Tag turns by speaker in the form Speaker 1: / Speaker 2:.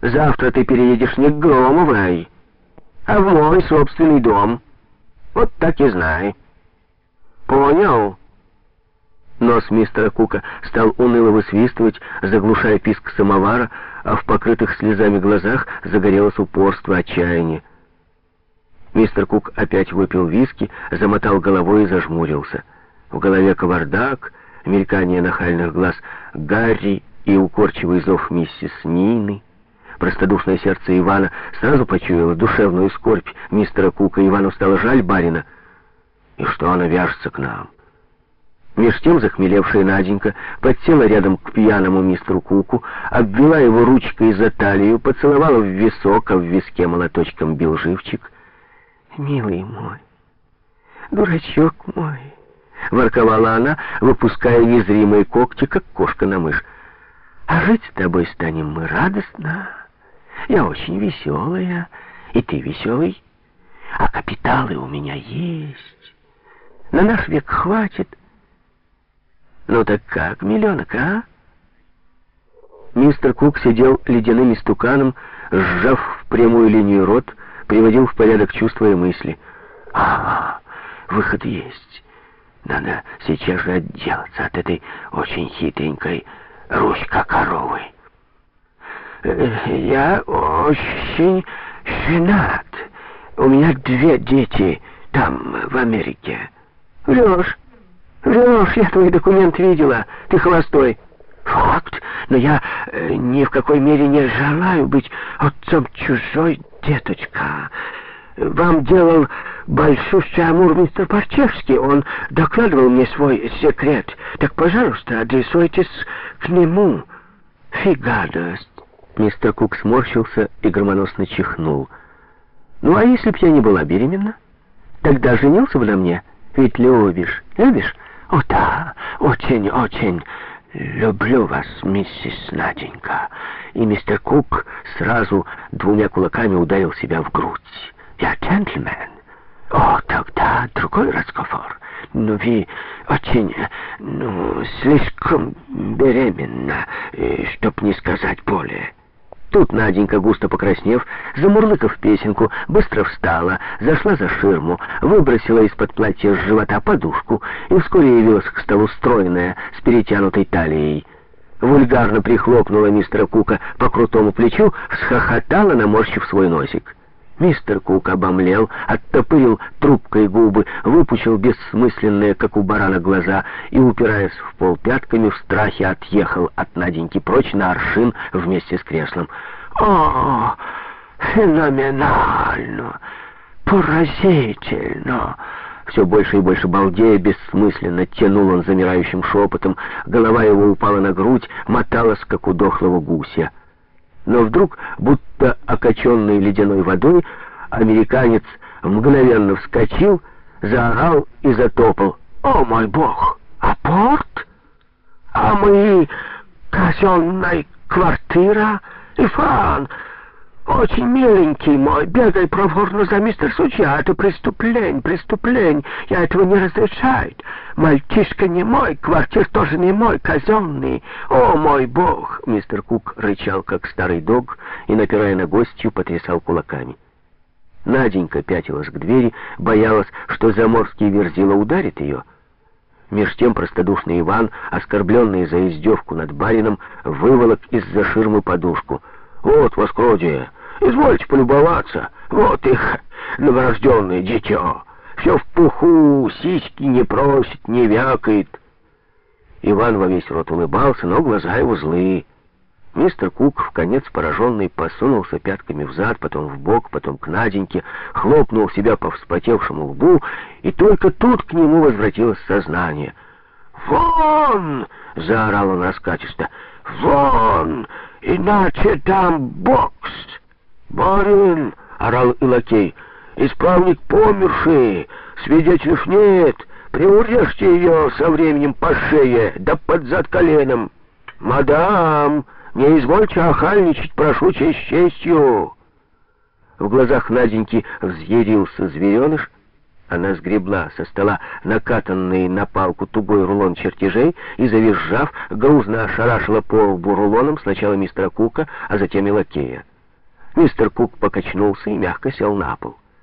Speaker 1: Завтра ты переедешь не к Громовой, а в мой собственный дом. Вот так и знай. Понял?» Нос мистера Кука стал уныло высвистывать, заглушая писк самовара, а в покрытых слезами глазах загорелось упорство, отчаяние. Мистер Кук опять выпил виски, замотал головой и зажмурился. В голове кавардак, мелькание нахальных глаз Гарри и укорчивый зов миссис Нины. Простодушное сердце Ивана сразу почуяло душевную скорбь мистера Кука. Ивану стало жаль барина. И что она вяжется к нам? Меж тем захмелевшая Наденька подсела рядом к пьяному мистеру Куку, обвела его ручкой за талию, поцеловала в висок, а в виске молоточком бил живчик. «Милый мой, дурачок мой!» — ворковала она, выпуская незримые когти, как кошка на мышь. «А жить с тобой станем мы радостно. Я очень веселая, и ты веселый, а капиталы у меня есть. На наш век хватит». «Ну так как, миллионок, а?» Мистер Кук сидел ледяным истуканом, сжав в прямую линию рот, приводил в порядок чувства и мысли. «А, выход есть. Надо сейчас же отделаться от этой очень хитренькой ручка коровы. Я очень женат. У меня две дети там, в Америке. Врешь. Врешь, я твой документ видела. Ты холостой. Факт, но я э, ни в какой мере не желаю быть отцом чужой деточка. Вам делал большущий амур мистер Парчевский. Он докладывал мне свой секрет. Так, пожалуйста, адресуйтесь к нему. Фигадость. Мистер Кук сморщился и громоносно чихнул. Ну, а если б я не была беременна? Тогда женился бы на мне. Ведь любишь, любишь? «О да, очень-очень люблю вас, миссис Наденька». И мистер Кук сразу двумя кулаками ударил себя в грудь. «Я джентльмен». «О, тогда другой разговор. Но вы очень, ну, слишком беременна, чтоб не сказать более». Тут Наденька, густо покраснев, замурлыкав песенку, быстро встала, зашла за ширму, выбросила из-под платья с живота подушку и вскоре явилась к столу стройная, с перетянутой талией. Вульгарно прихлопнула мистера Кука по крутому плечу, всхохотала, наморщив свой носик. Мистер Кук обомлел, оттопырил трубкой губы, выпучил бессмысленные, как у барана, глаза и, упираясь в пол пятками, в страхе отъехал от Наденьки прочь на аршин вместе с креслом. «О, феноменально! Поразительно!» Все больше и больше балдея, бессмысленно тянул он замирающим шепотом, голова его упала на грудь, моталась, как у дохлого гуся но вдруг, будто окоченный ледяной водой, американец мгновенно вскочил, заорал и затопал. «О, мой бог! А порт? А мы казенная квартира? Ифан, очень миленький мой, бегай проворно за мистер судья. Это преступление, преступление. Я этого не разрешаю. Мальчишка не мой, квартир тоже не мой, казенный. О, мой бог!» Мистер Кук рычал, как старый дог, и, напирая на гостью, потрясал кулаками. Наденька пятилась к двери, боялась, что заморский верзила ударит ее. Меж тем простодушный Иван, оскорбленный за издевку над барином, выволок из-за ширмы подушку. «Вот, воскродие!» Извольте полюбоваться. Вот их новорожденное дитё. Все в пуху, сиськи не просит, не вякает. Иван во весь рот улыбался, но глаза его злые. Мистер Кук, в конец пораженный, посунулся пятками взад, потом в бок, потом к Наденьке, хлопнул себя по вспотевшему лбу, и только тут к нему возвратилось сознание. «Вон!» — заорал он раскатисто. «Вон! Иначе дам бокс!» «Барин!» — орал и лакей. «Исправник померший! Свидетелей нет! Приурежьте ее со временем по шее, да под зад коленом! Мадам, не извольте охальничать, прошу честь честью!» В глазах Наденьки взъярился звереныш, Она сгребла со стола накатанный на палку тугой рулон чертежей и, завизжав, грузно ошарашила по лбу рулоном сначала мистера Кука, а затем и лакея. Мистер Кук покачнулся и мягко сел на пол.